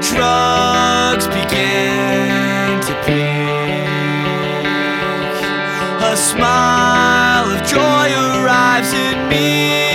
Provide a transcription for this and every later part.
drugs begin to peak. A smile of joy arrives in me.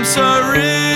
I'm sorry.